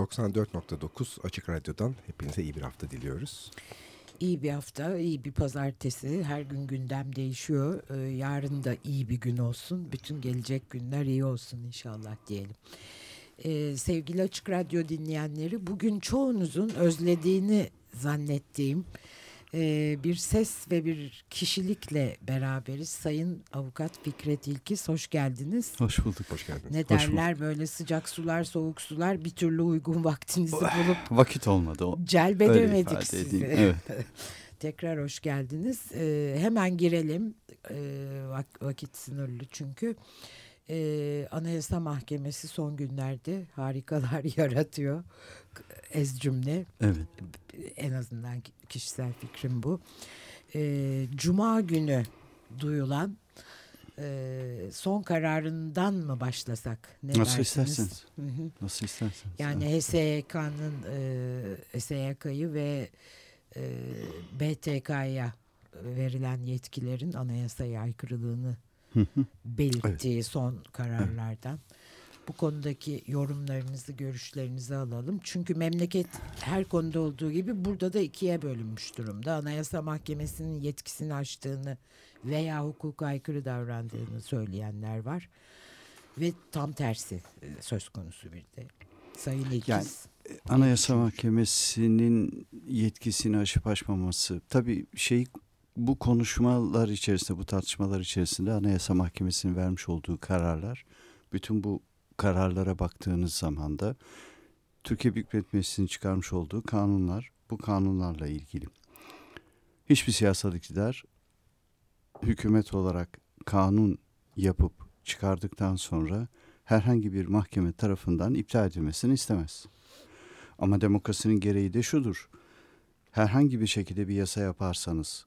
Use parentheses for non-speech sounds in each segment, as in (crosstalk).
94.9 Açık Radyo'dan hepinize iyi bir hafta diliyoruz. İyi bir hafta, iyi bir pazartesi. Her gün gündem değişiyor. Ee, yarın da iyi bir gün olsun. Bütün gelecek günler iyi olsun inşallah diyelim. Ee, sevgili Açık Radyo dinleyenleri, bugün çoğunuzun özlediğini zannettiğim e, bir ses ve bir kişilikle beraberiz. Sayın Avukat Fikret İlkiz hoş geldiniz. Hoş bulduk. Hoş geldiniz. Ne derler böyle sıcak sular soğuk sular bir türlü uygun (laughs) vaktinizi Oh, bulup Vakit olmadı. O. celbedemedik sizi. Edeyim. Evet. (laughs) Tekrar hoş geldiniz. Ee, hemen girelim. Ee, vak- vakit sınırlı çünkü. Ee, Anayasa Mahkemesi son günlerde harikalar (laughs) yaratıyor. Ez cümle. evet. En azından kişisel fikrim bu. Ee, Cuma günü duyulan e, son kararından mı başlasak? Ne Nasıl dersiniz? isterseniz. Hı hı. Nasıl isterseniz. Yani HSYK'nın e, HSYK'yı ve e, BTK'ya verilen yetkilerin anayasaya aykırılığını belirttiği son kararlardan. Bu konudaki yorumlarınızı, görüşlerinizi alalım. Çünkü memleket her konuda olduğu gibi burada da ikiye bölünmüş durumda. Anayasa Mahkemesi'nin yetkisini aştığını veya hukuka aykırı davrandığını söyleyenler var. Ve tam tersi e, söz konusu bir de. Sayın İlkiz. Yani, Anayasa Mahkemesi'nin yetkisini aşıp aşmaması. Tabii şey bu konuşmalar içerisinde, bu tartışmalar içerisinde Anayasa Mahkemesi'nin vermiş olduğu kararlar, bütün bu kararlara baktığınız zaman da Türkiye Büyük Millet Meclisi'nin çıkarmış olduğu kanunlar, bu kanunlarla ilgili. Hiçbir siyasal iktidar hükümet olarak kanun yapıp çıkardıktan sonra herhangi bir mahkeme tarafından iptal edilmesini istemez. Ama demokrasinin gereği de şudur. Herhangi bir şekilde bir yasa yaparsanız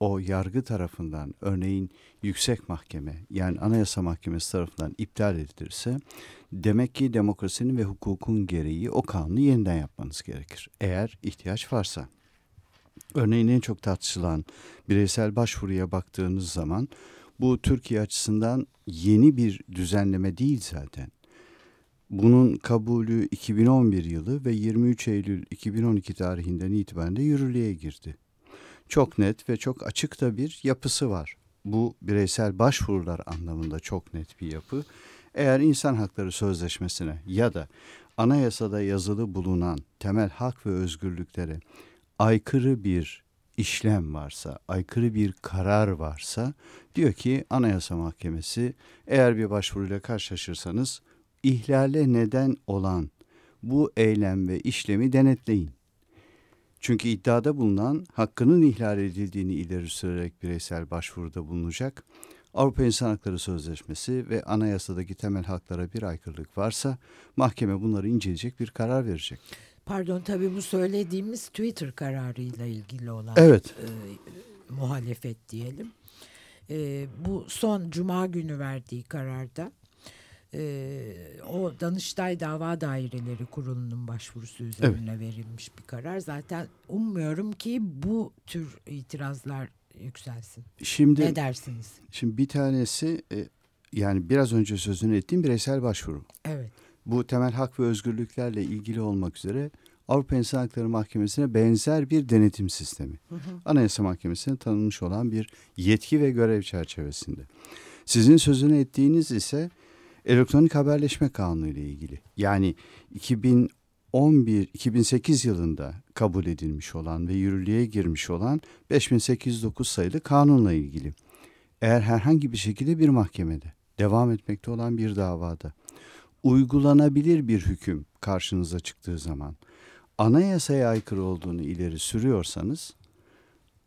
o yargı tarafından örneğin yüksek mahkeme yani anayasa mahkemesi tarafından iptal edilirse demek ki demokrasinin ve hukukun gereği o kanunu yeniden yapmanız gerekir. Eğer ihtiyaç varsa. Örneğin en çok tartışılan bireysel başvuruya baktığınız zaman bu Türkiye açısından yeni bir düzenleme değil zaten. Bunun kabulü 2011 yılı ve 23 Eylül 2012 tarihinden itibaren de yürürlüğe girdi. Çok net ve çok açık da bir yapısı var. Bu bireysel başvurular anlamında çok net bir yapı. Eğer insan hakları sözleşmesine ya da anayasada yazılı bulunan temel hak ve özgürlüklere aykırı bir işlem varsa, aykırı bir karar varsa diyor ki Anayasa Mahkemesi eğer bir başvuruyla karşılaşırsanız ihlale neden olan bu eylem ve işlemi denetleyin. Çünkü iddiada bulunan hakkının ihlal edildiğini ileri sürerek bireysel başvuruda bulunacak. Avrupa İnsan Hakları Sözleşmesi ve anayasadaki temel haklara bir aykırılık varsa mahkeme bunları inceleyecek bir karar verecek. Pardon tabii bu söylediğimiz Twitter kararıyla ilgili olan Evet. e, muhalefet diyelim. E, bu son Cuma günü verdiği kararda e, o Danıştay Dava Daireleri Kurulu'nun başvurusu üzerine verilmiş bir karar. Zaten ummuyorum ki bu tür itirazlar yükselsin. Şimdi ne dersiniz? şimdi bir tanesi e, yani biraz önce sözünü ettiğim bireysel başvuru. Evet. Bu temel hak ve özgürlüklerle ilgili olmak üzere Avrupa İnsan Hakları Mahkemesi'ne benzer bir denetim sistemi. Anayasa Mahkemesi'ne tanınmış olan bir yetki ve görev çerçevesinde. Sizin sözünü ettiğiniz ise elektronik haberleşme kanunu ile ilgili. Yani 2011-2008 yılında kabul edilmiş olan ve yürürlüğe girmiş olan 5809 sayılı kanunla ilgili. Eğer herhangi bir şekilde bir mahkemede devam etmekte olan bir davada uygulanabilir bir hüküm karşınıza çıktığı zaman anayasaya aykırı olduğunu ileri sürüyorsanız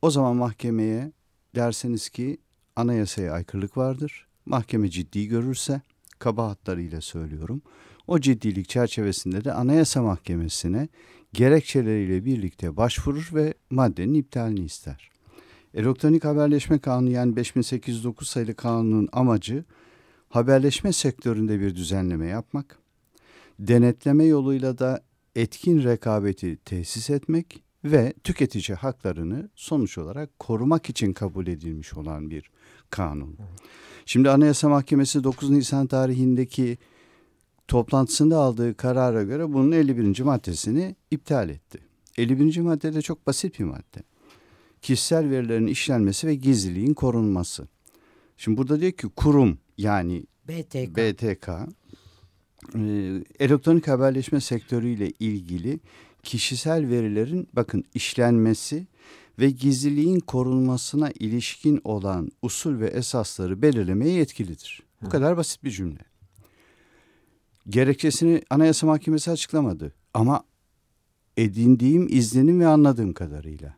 o zaman mahkemeye derseniz ki anayasaya aykırılık vardır. Mahkeme ciddi görürse kabahatlarıyla söylüyorum. O ciddilik çerçevesinde de Anayasa Mahkemesi'ne gerekçeleriyle birlikte başvurur ve maddenin iptalini ister. Elektronik haberleşme kanunu yani 5809 sayılı kanunun amacı haberleşme sektöründe bir düzenleme yapmak, denetleme yoluyla da etkin rekabeti tesis etmek ve tüketici haklarını sonuç olarak korumak için kabul edilmiş olan bir kanun. Şimdi Anayasa Mahkemesi 9 Nisan tarihindeki toplantısında aldığı karara göre bunun 51. maddesini iptal etti. 51. madde de çok basit bir madde. Kişisel verilerin işlenmesi ve gizliliğin korunması. Şimdi burada diyor ki kurum yani BTK. BTK elektronik haberleşme sektörüyle ilgili kişisel verilerin bakın işlenmesi ve gizliliğin korunmasına ilişkin olan usul ve esasları belirlemeye yetkilidir. Bu kadar basit bir cümle. Gerekçesini Anayasa Mahkemesi açıklamadı ama edindiğim izlenim ve anladığım kadarıyla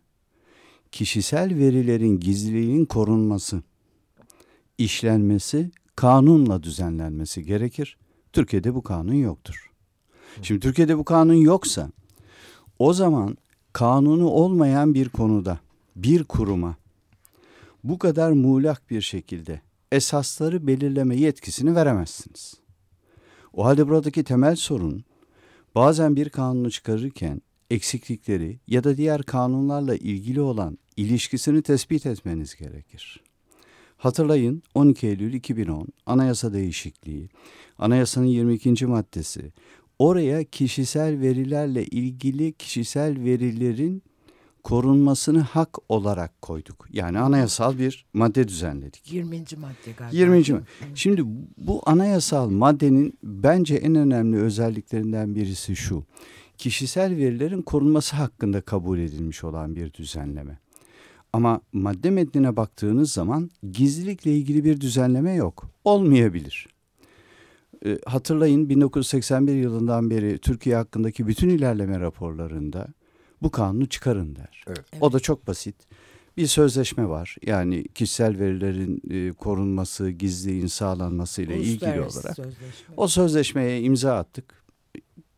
kişisel verilerin gizliliğinin korunması, işlenmesi, kanunla düzenlenmesi gerekir. Türkiye'de bu kanun yoktur. Şimdi Türkiye'de bu kanun yoksa o zaman kanunu olmayan bir konuda bir kuruma bu kadar muğlak bir şekilde esasları belirleme yetkisini veremezsiniz. O halde buradaki temel sorun bazen bir kanunu çıkarırken eksiklikleri ya da diğer kanunlarla ilgili olan ilişkisini tespit etmeniz gerekir. Hatırlayın 12 Eylül 2010 anayasa değişikliği, anayasanın 22. maddesi oraya kişisel verilerle ilgili kişisel verilerin korunmasını hak olarak koyduk. Yani anayasal bir madde düzenledik. 20. madde galiba. 20. madde. Şimdi bu anayasal maddenin bence en önemli özelliklerinden birisi şu. Kişisel verilerin korunması hakkında kabul edilmiş olan bir düzenleme. Ama madde metnine baktığınız zaman gizlilikle ilgili bir düzenleme yok. Olmayabilir. E, hatırlayın 1981 yılından beri Türkiye hakkındaki bütün ilerleme raporlarında bu kanunu çıkarın der. Evet. O da çok basit. Bir sözleşme var. Yani kişisel verilerin e, korunması, gizliliğin sağlanması ile ilgili olarak. Sözleşme. O sözleşmeye imza attık.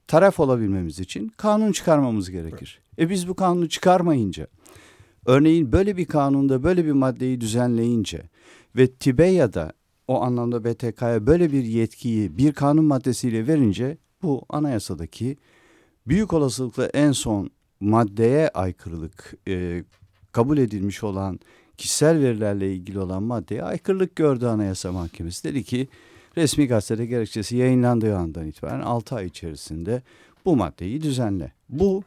Taraf olabilmemiz için kanun çıkarmamız gerekir. E biz bu kanunu çıkarmayınca, örneğin böyle bir kanunda böyle bir maddeyi düzenleyince ve TİBEYA'da o anlamda BTK'ya böyle bir yetkiyi bir kanun maddesiyle verince bu anayasadaki büyük olasılıkla en son maddeye aykırılık e, kabul edilmiş olan kişisel verilerle ilgili olan maddeye aykırılık gördü Anayasa Mahkemesi. Dedi ki resmi gazetede gerekçesi yayınlandığı andan itibaren 6 ay içerisinde bu maddeyi düzenle. Bu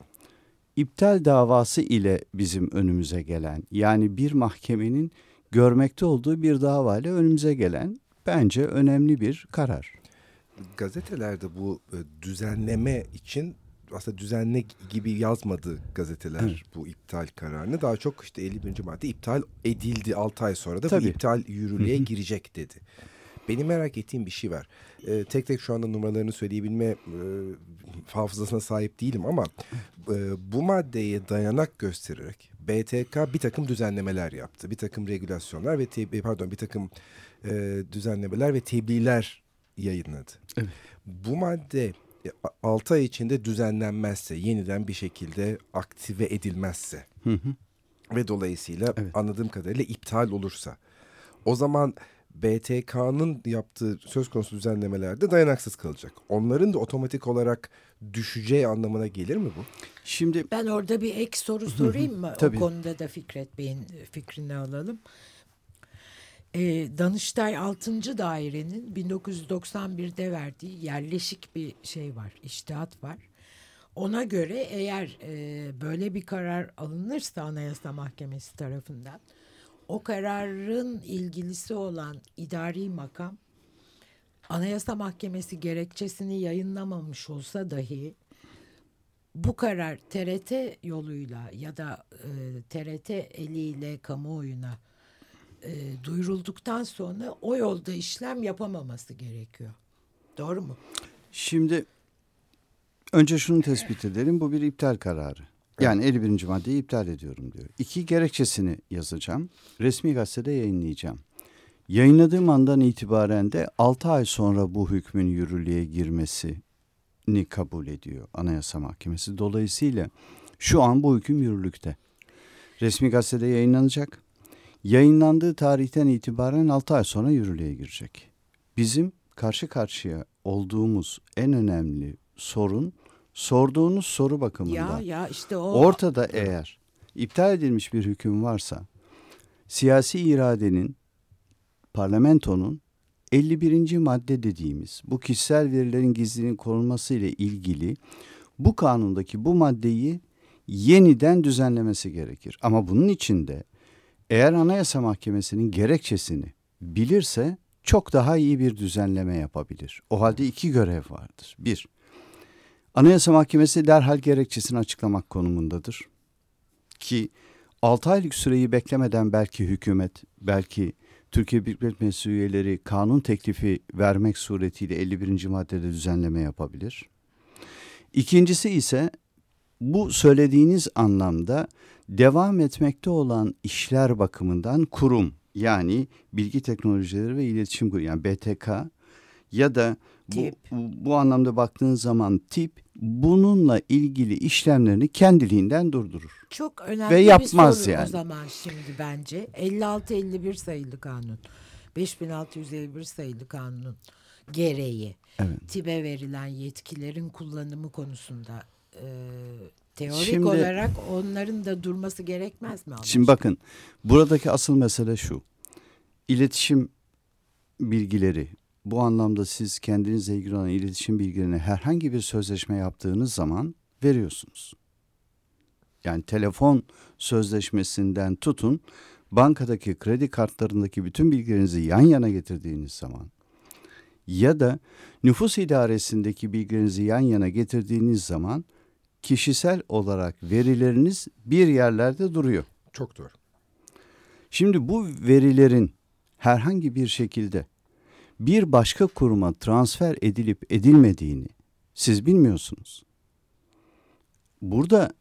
iptal davası ile bizim önümüze gelen yani bir mahkemenin görmekte olduğu bir dava ile önümüze gelen bence önemli bir karar. Gazetelerde bu e, düzenleme için aslında düzenle gibi yazmadı gazeteler Evet. bu iptal kararını. Daha çok işte 51. madde iptal edildi 6 ay sonra da Tabii. bu iptal yürürlüğe Hı hı. girecek dedi. Benim merak ettiğim bir şey var. Ee, tek tek şu anda numaralarını söyleyebilme e, hafızasına sahip değilim ama e, bu maddeye dayanak göstererek BTK bir takım düzenlemeler yaptı. Bir takım regülasyonlar ve te- pardon bir takım e, düzenlemeler ve tebliğler yayınladı. Evet. Bu madde 6 ay içinde düzenlenmezse, yeniden bir şekilde aktive edilmezse Hı hı. ve dolayısıyla Evet. anladığım kadarıyla iptal olursa o zaman BTK'nın yaptığı söz konusu düzenlemelerde dayanaksız kalacak. Onların da otomatik olarak düşeceği anlamına gelir mi bu? Şimdi Ben orada bir ek soru (laughs) sorayım mı? Tabii. O konuda da Fikret Bey'in fikrini alalım. Ee, Danıştay 6. Daire'nin 1991'de verdiği yerleşik bir şey var, iştihat var. Ona göre eğer e, böyle bir karar alınırsa Anayasa Mahkemesi tarafından o kararın ilgilisi olan idari makam Anayasa Mahkemesi gerekçesini yayınlamamış olsa dahi bu karar TRT yoluyla ya da e, TRT eliyle kamuoyuna e, duyurulduktan sonra o yolda işlem yapamaması gerekiyor. Doğru mu? Şimdi önce şunu tespit edelim. Bu bir iptal kararı. Yani 51. maddeyi iptal ediyorum diyor. İki gerekçesini yazacağım. Resmi gazetede yayınlayacağım. Yayınladığım andan itibaren de 6 ay sonra bu hükmün yürürlüğe girmesini kabul ediyor Anayasa Mahkemesi. Dolayısıyla şu an bu hüküm yürürlükte. Resmi gazetede yayınlanacak. Yayınlandığı tarihten itibaren 6 ay sonra yürürlüğe girecek. Bizim karşı karşıya olduğumuz en önemli sorun sorduğunuz soru bakımından. Ya ya işte o Ortada eğer iptal edilmiş bir hüküm varsa siyasi iradenin parlamentonun 51. madde dediğimiz bu kişisel verilerin gizliliğinin korunması ile ilgili bu kanundaki bu maddeyi yeniden düzenlemesi gerekir. Ama bunun için de eğer Anayasa Mahkemesi'nin gerekçesini bilirse çok daha iyi bir düzenleme yapabilir. O halde iki görev vardır. Bir, Anayasa Mahkemesi derhal gerekçesini açıklamak konumundadır. Ki 6 aylık süreyi beklemeden belki hükümet, belki Türkiye Büyük Millet Meclisi üyeleri kanun teklifi vermek suretiyle 51. maddede düzenleme yapabilir. İkincisi ise bu söylediğiniz anlamda devam etmekte olan işler bakımından kurum yani Bilgi Teknolojileri ve İletişim Kurumu yani BTK ya da bu, bu, bu anlamda baktığın zaman tip bununla ilgili işlemlerini kendiliğinden durdurur. Çok önemli Ve yapmaz bir soru yani. o zaman şimdi bence. 56-51 sayılı kanun. 5651 sayılı kanun gereği evet. TİB'e verilen yetkilerin kullanımı konusunda e, teorik şimdi, olarak onların da durması gerekmez mi? Şimdi bakın buradaki asıl mesele şu. İletişim bilgileri bu anlamda siz kendinizle ilgili olan iletişim bilgilerini herhangi bir sözleşme yaptığınız zaman veriyorsunuz. Yani telefon sözleşmesinden tutun bankadaki kredi kartlarındaki bütün bilgilerinizi yan yana getirdiğiniz zaman ya da nüfus idaresindeki bilgilerinizi yan yana getirdiğiniz zaman kişisel olarak verileriniz bir yerlerde duruyor. Çok doğru. Şimdi bu verilerin herhangi bir şekilde bir başka kuruma transfer edilip edilmediğini siz bilmiyorsunuz. Burada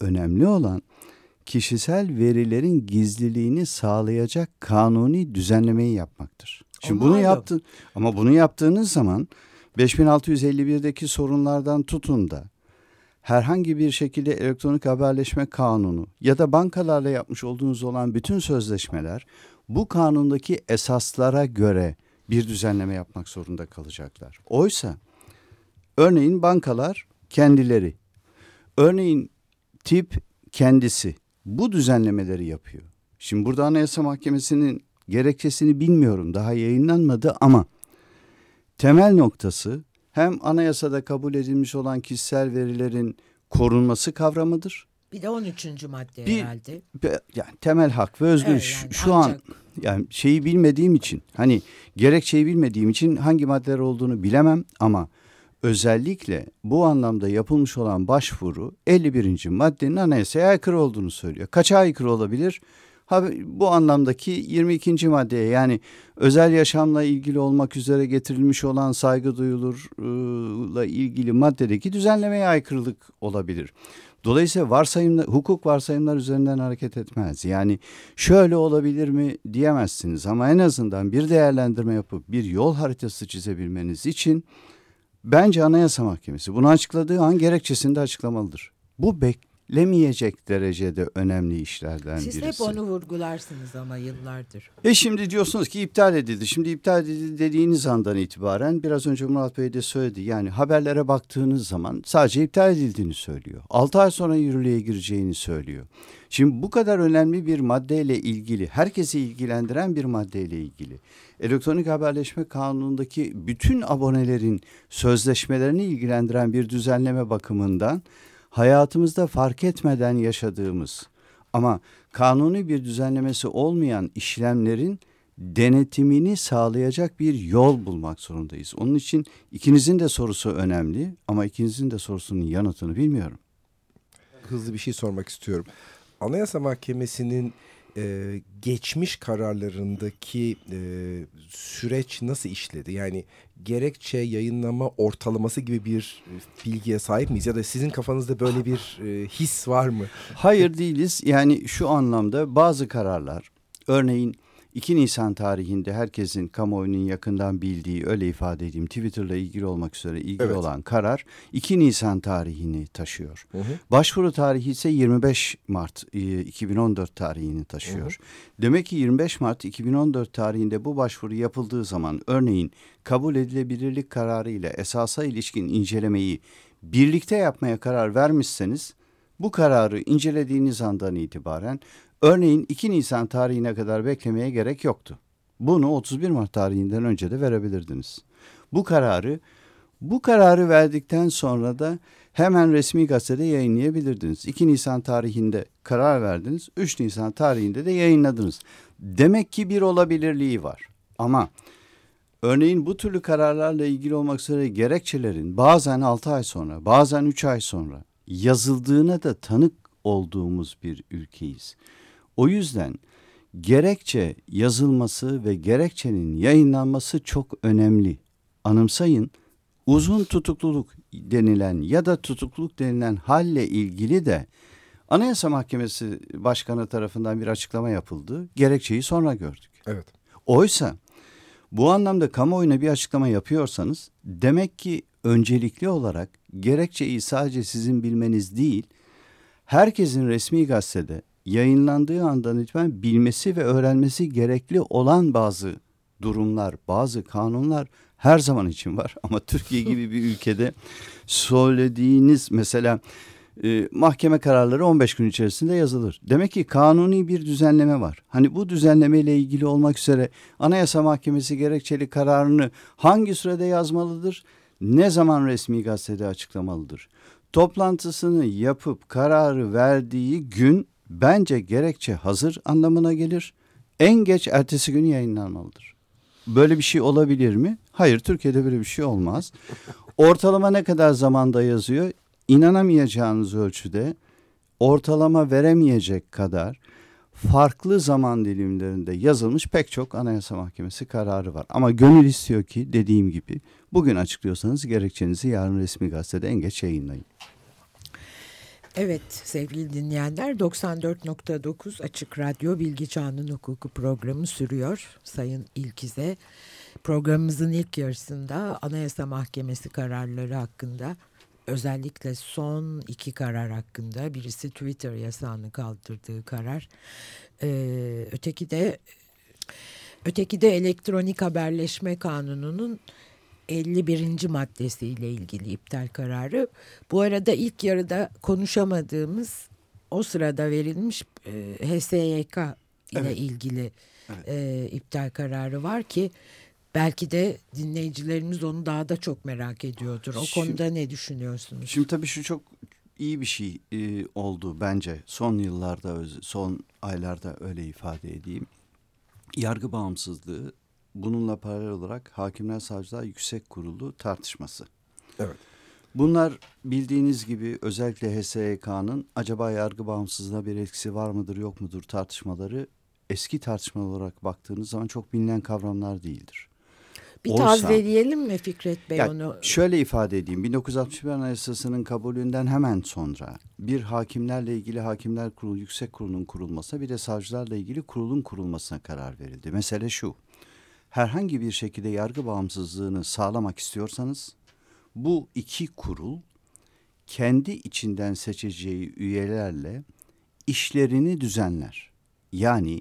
önemli olan kişisel verilerin gizliliğini sağlayacak kanuni düzenlemeyi yapmaktır. Şimdi bunu yaptın ama bunu yaptığınız zaman 5651'deki sorunlardan tutun da herhangi bir şekilde elektronik haberleşme kanunu ya da bankalarla yapmış olduğunuz olan bütün sözleşmeler bu kanundaki esaslara göre bir düzenleme yapmak zorunda kalacaklar. Oysa örneğin bankalar kendileri, örneğin tip kendisi bu düzenlemeleri yapıyor. Şimdi burada Anayasa Mahkemesi'nin gerekçesini bilmiyorum daha yayınlanmadı ama temel noktası hem anayasada kabul edilmiş olan kişisel verilerin korunması kavramıdır. Bir de 13. madde bir, herhalde. Bir, yani temel hak ve özgürlük. Evet, yani şu ancak... an yani şeyi bilmediğim için hani gerekçeyi bilmediğim için hangi maddeler olduğunu bilemem ama özellikle bu anlamda yapılmış olan başvuru 51. maddenin anayasaya aykırı olduğunu söylüyor. Kaça aykırı olabilir? Ha, bu anlamdaki 22. maddeye yani özel yaşamla ilgili olmak üzere getirilmiş olan saygı duyulurla ilgili maddedeki düzenlemeye aykırılık olabilir. Dolayısıyla varsayımlar, hukuk varsayımlar üzerinden hareket etmez. Yani şöyle olabilir mi diyemezsiniz ama en azından bir değerlendirme yapıp bir yol haritası çizebilmeniz için bence Anayasa Mahkemesi bunu açıkladığı an gerekçesini de açıklamalıdır. Bu bek lemeyecek derecede önemli işlerden Siz birisi. Siz hep onu vurgularsınız ama yıllardır. E şimdi diyorsunuz ki iptal edildi. Şimdi iptal edildi dediğiniz andan itibaren biraz önce Murat Bey de söyledi. Yani haberlere baktığınız zaman sadece iptal edildiğini söylüyor. 6 ay sonra yürürlüğe gireceğini söylüyor. Şimdi bu kadar önemli bir maddeyle ilgili, herkesi ilgilendiren bir maddeyle ilgili elektronik haberleşme kanunundaki bütün abonelerin sözleşmelerini ilgilendiren bir düzenleme bakımından hayatımızda fark etmeden yaşadığımız ama kanuni bir düzenlemesi olmayan işlemlerin denetimini sağlayacak bir yol bulmak zorundayız. Onun için ikinizin de sorusu önemli ama ikinizin de sorusunun yanıtını bilmiyorum. Hızlı bir şey sormak istiyorum. Anayasa Mahkemesi'nin e, geçmiş kararlarındaki e, süreç nasıl işledi? Yani gerekçe yayınlama ortalaması gibi bir e, bilgiye sahip miyiz? Ya da sizin kafanızda böyle bir e, his var mı? Hayır değiliz. Yani şu anlamda bazı kararlar örneğin 2 Nisan tarihinde herkesin kamuoyunun yakından bildiği öyle ifade edeyim Twitter'la ilgili olmak üzere ilgili evet. olan karar 2 Nisan tarihini taşıyor. Hı hı. Başvuru tarihi ise 25 Mart 2014 e, tarihini taşıyor. Hı hı. Demek ki 25 Mart 2014 tarihinde bu başvuru yapıldığı zaman örneğin kabul edilebilirlik kararı ile esasa ilişkin incelemeyi birlikte yapmaya karar vermişseniz bu kararı incelediğiniz andan itibaren Örneğin 2 Nisan tarihine kadar beklemeye gerek yoktu. Bunu 31 Mart tarihinden önce de verebilirdiniz. Bu kararı bu kararı verdikten sonra da hemen resmi gazetede yayınlayabilirdiniz. 2 Nisan tarihinde karar verdiniz. 3 Nisan tarihinde de yayınladınız. Demek ki bir olabilirliği var. Ama örneğin bu türlü kararlarla ilgili olmak üzere gerekçelerin bazen 6 ay sonra, bazen 3 ay sonra yazıldığına da tanık olduğumuz bir ülkeyiz. O yüzden gerekçe yazılması ve gerekçenin yayınlanması çok önemli. Anımsayın uzun tutukluluk denilen ya da tutukluluk denilen halle ilgili de Anayasa Mahkemesi Başkanı tarafından bir açıklama yapıldı. Gerekçeyi sonra gördük. Evet. Oysa bu anlamda kamuoyuna bir açıklama yapıyorsanız demek ki öncelikli olarak gerekçeyi sadece sizin bilmeniz değil, herkesin resmi gazetede yayınlandığı andan itibaren bilmesi ve öğrenmesi gerekli olan bazı durumlar, bazı kanunlar her zaman için var. (laughs) Ama Türkiye gibi bir ülkede söylediğiniz mesela e, mahkeme kararları 15 gün içerisinde yazılır. Demek ki kanuni bir düzenleme var. Hani bu düzenleme ile ilgili olmak üzere Anayasa Mahkemesi gerekçeli kararını hangi sürede yazmalıdır? Ne zaman resmi gazetede açıklamalıdır? Toplantısını yapıp kararı verdiği gün bence gerekçe hazır anlamına gelir. En geç ertesi gün yayınlanmalıdır. Böyle bir şey olabilir mi? Hayır, Türkiye'de böyle bir şey olmaz. Ortalama ne kadar zamanda yazıyor? İnanamayacağınız ölçüde ortalama veremeyecek kadar farklı zaman dilimlerinde yazılmış pek çok Anayasa Mahkemesi kararı var. Ama gönül istiyor ki dediğim gibi bugün açıklıyorsanız gerekçenizi yarın resmi gazetede en geç yayınlayın. Evet sevgili dinleyenler 94.9 Açık Radyo Bilgi Çağının Hukuku programı sürüyor. Sayın İlkize programımızın ilk yarısında Anayasa Mahkemesi kararları hakkında özellikle son iki karar hakkında birisi Twitter yasağını kaldırdığı karar öteki de öteki de elektronik haberleşme kanununun 51. maddesiyle ilgili iptal kararı. Bu arada ilk yarıda konuşamadığımız o sırada verilmiş e, HSYK ile evet. ilgili evet. E, iptal kararı var ki belki de dinleyicilerimiz onu daha da çok merak ediyordur. O şimdi, konuda ne düşünüyorsunuz? Şimdi tabii şu çok iyi bir şey e, oldu bence. Son yıllarda, son aylarda öyle ifade edeyim. Yargı bağımsızlığı bununla paralel olarak Hakimler Savcılar Yüksek Kurulu tartışması. Evet. Bunlar bildiğiniz gibi özellikle HSYK'nın acaba yargı bağımsızlığına bir etkisi var mıdır yok mudur tartışmaları eski tartışma olarak baktığınız zaman çok bilinen kavramlar değildir. Bir Olsa, tazeleyelim mi Fikret Bey yani onu? Şöyle ifade edeyim. 1961 Anayasası'nın kabulünden hemen sonra bir hakimlerle ilgili Hakimler Kurulu Yüksek Kurulu'nun kurulmasına bir de savcılarla ilgili kurulun kurulmasına karar verildi. Mesele şu herhangi bir şekilde yargı bağımsızlığını sağlamak istiyorsanız bu iki kurul kendi içinden seçeceği üyelerle işlerini düzenler. Yani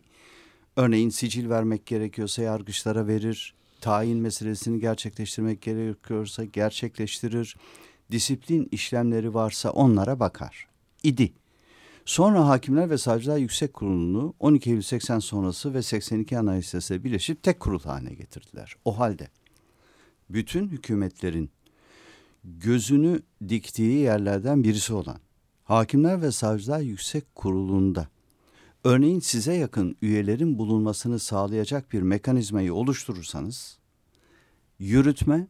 örneğin sicil vermek gerekiyorsa yargıçlara verir, tayin meselesini gerçekleştirmek gerekiyorsa gerçekleştirir, disiplin işlemleri varsa onlara bakar. İdi. Sonra Hakimler ve Savcılar Yüksek Kurulu'nu 12 Eylül 80 sonrası ve 82 Anayasası birleşip tek kurul haline getirdiler. O halde bütün hükümetlerin gözünü diktiği yerlerden birisi olan Hakimler ve Savcılar Yüksek Kurulu'nda örneğin size yakın üyelerin bulunmasını sağlayacak bir mekanizmayı oluşturursanız yürütme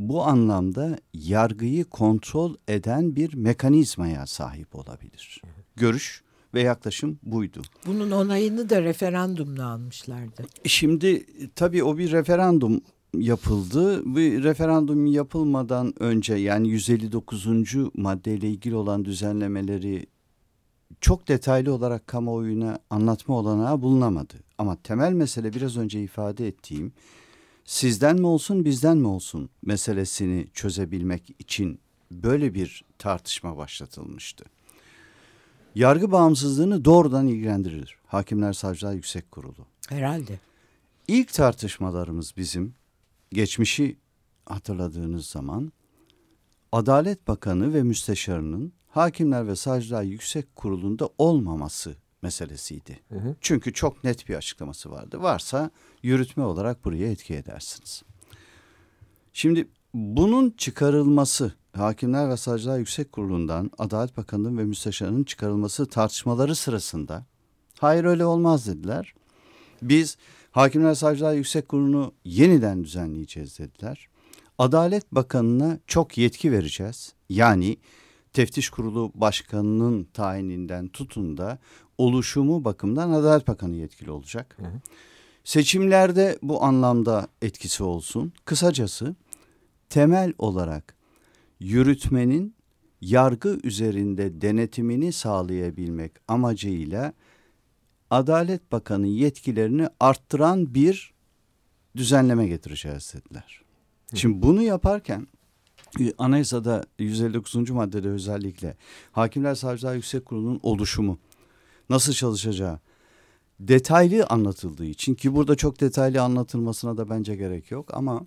bu anlamda yargıyı kontrol eden bir mekanizmaya sahip olabilir. Görüş ve yaklaşım buydu. Bunun onayını da referandumla almışlardı. Şimdi tabii o bir referandum yapıldı. Bir referandum yapılmadan önce yani 159. maddeyle ilgili olan düzenlemeleri çok detaylı olarak kamuoyuna anlatma olanağı bulunamadı. Ama temel mesele biraz önce ifade ettiğim sizden mi olsun bizden mi olsun meselesini çözebilmek için böyle bir tartışma başlatılmıştı. Yargı bağımsızlığını doğrudan ilgilendirir. Hakimler Savcılar Yüksek Kurulu. Herhalde. İlk tartışmalarımız bizim geçmişi hatırladığınız zaman Adalet Bakanı ve Müsteşarının Hakimler ve Savcılar Yüksek Kurulu'nda olmaması meselesiydi. Hı hı. Çünkü çok net bir açıklaması vardı. Varsa yürütme olarak buraya etki edersiniz. Şimdi bunun çıkarılması Hakimler ve Savcılar Yüksek Kurulu'ndan Adalet Bakanlığı ve Müsteşarı'nın çıkarılması tartışmaları sırasında hayır öyle olmaz dediler. Biz Hakimler ve Savcılar Yüksek Kurulu'nu yeniden düzenleyeceğiz dediler. Adalet Bakanı'na çok yetki vereceğiz. Yani teftiş kurulu başkanının tayininden tutun da oluşumu bakımından Adalet Bakanı yetkili olacak. Hı hı. Seçimlerde bu anlamda etkisi olsun. Kısacası temel olarak yürütmenin yargı üzerinde denetimini sağlayabilmek amacıyla Adalet Bakanı yetkilerini arttıran bir düzenleme getireceğiz dediler. Şimdi bunu yaparken anayasada 159. maddede özellikle Hakimler Savcılar Yüksek Kurulu'nun oluşumu nasıl çalışacağı detaylı anlatıldığı için ki burada çok detaylı anlatılmasına da bence gerek yok ama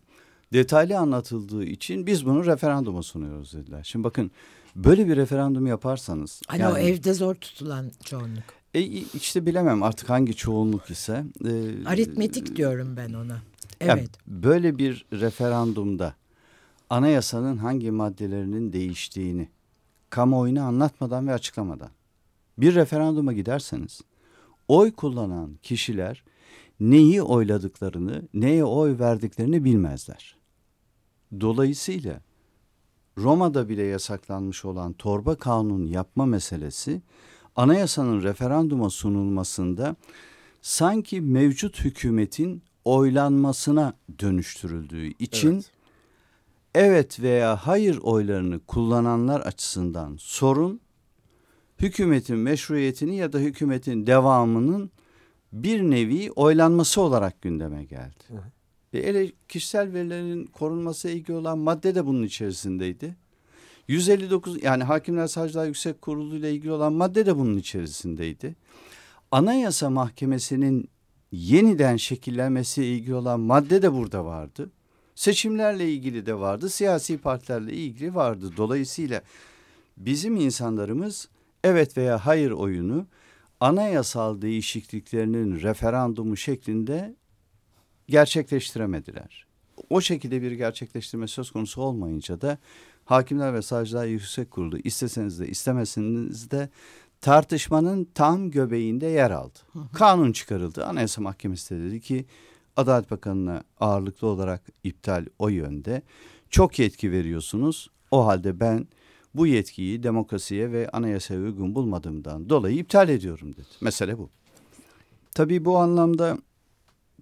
detaylı anlatıldığı için biz bunu referanduma sunuyoruz dediler. Şimdi bakın böyle bir referandum yaparsanız Hani o evde zor tutulan çoğunluk. e, işte bilemem artık hangi çoğunluk ise e, Aritmetik diyorum ben ona. Evet. böyle bir referandumda anayasanın hangi maddelerinin değiştiğini kamuoyuna anlatmadan ve açıklamadan bir referanduma giderseniz oy kullanan kişiler neyi oyladıklarını, neye oy verdiklerini bilmezler. Dolayısıyla Roma'da bile yasaklanmış olan torba kanun yapma meselesi anayasanın referanduma sunulmasında sanki mevcut hükümetin oylanmasına dönüştürüldüğü için Evet. Evet veya hayır oylarını kullananlar açısından sorun hükümetin meşruiyetini ya da hükümetin devamının bir nevi oylanması olarak gündeme geldi. Hı hı. E, ele kişisel verilerin korunması ilgili olan madde de bunun içerisindeydi. 159 yani Hakimler Savcılar Yüksek Kurulu ile ilgili olan madde de bunun içerisindeydi. Anayasa Mahkemesi'nin yeniden şekillenmesiyle ilgili olan madde de burada vardı. Seçimlerle ilgili de vardı, siyasi partilerle ilgili vardı. Dolayısıyla bizim insanlarımız evet veya hayır oyunu anayasal değişikliklerinin referandumu şeklinde gerçekleştiremediler. O şekilde bir gerçekleştirme söz konusu olmayınca da Hakimler ve Savcılar Yüksek Kurulu isteseniz de istemeseniz de tartışmanın tam göbeğinde yer aldı. Kanun çıkarıldı. Anayasa Mahkemesi de dedi ki Adalet Bakanı'na ağırlıklı olarak iptal o yönde. Çok yetki veriyorsunuz. O halde ben bu yetkiyi demokrasiye ve anayasaya uygun bulmadığımdan dolayı iptal ediyorum dedi. Mesele bu. Tabii bu anlamda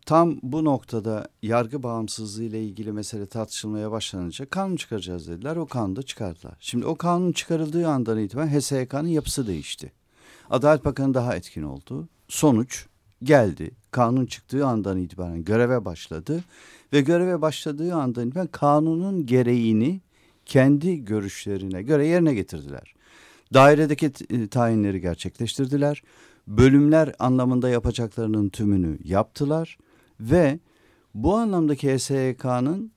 tam bu noktada yargı bağımsızlığı ile ilgili mesele tartışılmaya başlanınca kanun çıkaracağız dediler. O kanunu da çıkardılar. Şimdi o kanun çıkarıldığı andan itibaren HSYK'nın yapısı değişti. Adalet Bakanı daha etkin oldu. Sonuç geldi. Kanun çıktığı andan itibaren göreve başladı ve göreve başladığı andan itibaren kanunun gereğini kendi görüşlerine göre yerine getirdiler. Dairedeki t- tayinleri gerçekleştirdiler. Bölümler anlamında yapacaklarının tümünü yaptılar ve bu anlamdaki HSYK'nın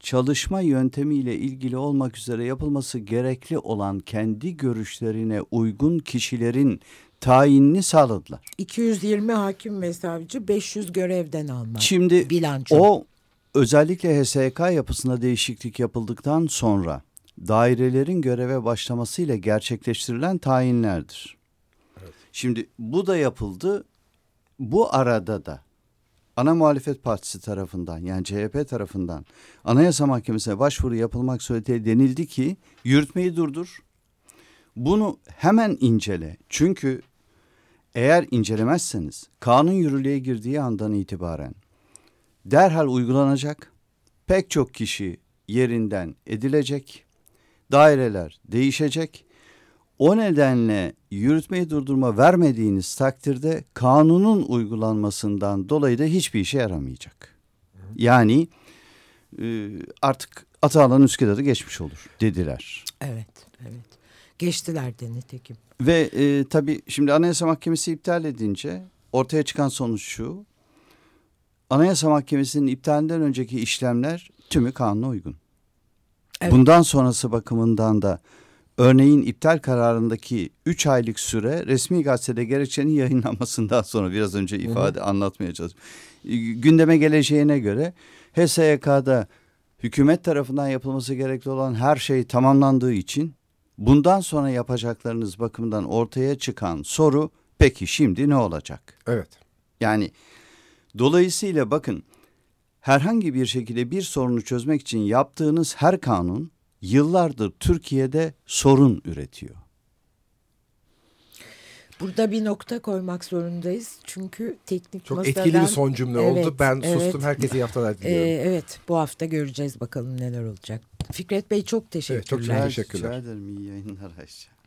çalışma yöntemiyle ilgili olmak üzere yapılması gerekli olan kendi görüşlerine uygun kişilerin tayinini sağladılar. 220 hakim ve savcı 500 görevden almak. Şimdi Bilanço. o özellikle HSYK yapısında değişiklik yapıldıktan sonra dairelerin göreve başlamasıyla gerçekleştirilen tayinlerdir. Şimdi bu da yapıldı. Bu arada da ana muhalefet partisi tarafından yani CHP tarafından Anayasa Mahkemesi'ne başvuru yapılmak suretiyle denildi ki yürütmeyi durdur. Bunu hemen incele. Çünkü eğer incelemezseniz kanun yürürlüğe girdiği andan itibaren derhal uygulanacak. Pek çok kişi yerinden edilecek. Daireler değişecek. O nedenle yürütmeyi durdurma vermediğiniz takdirde kanunun uygulanmasından dolayı da hiçbir işe yaramayacak. Yani e, artık Atalan Üsküdar'ı geçmiş olur dediler. Evet, evet. Geçtiler de nitekim. Ve e, tabii şimdi Anayasa Mahkemesi iptal edince ortaya çıkan sonuç şu. Anayasa Mahkemesi'nin iptalinden önceki işlemler tümü kanuna uygun. Evet. Bundan sonrası bakımından da Örneğin iptal kararındaki 3 aylık süre resmi gazetede gerekçenin yayınlanmasından sonra biraz önce ifade hı hı. anlatmaya çalıştım. Gündeme geleceğine göre HSYK'da hükümet tarafından yapılması gerekli olan her şey tamamlandığı için bundan sonra yapacaklarınız bakımından ortaya çıkan soru peki şimdi ne olacak? Evet. Yani dolayısıyla bakın herhangi bir şekilde bir sorunu çözmek için yaptığınız her kanun yıllardır Türkiye'de sorun üretiyor. Burada bir nokta koymak zorundayız. Çünkü teknik Çok masadan... etkili bir son cümle evet, oldu. Ben evet. sustum. Herkese iyi haftalar diliyorum. Ee, evet bu hafta göreceğiz bakalım neler olacak. Fikret Bey çok teşekkürler. Evet, çok çok teşekkürler. Rica ederim iyi yayınlar Ayşe.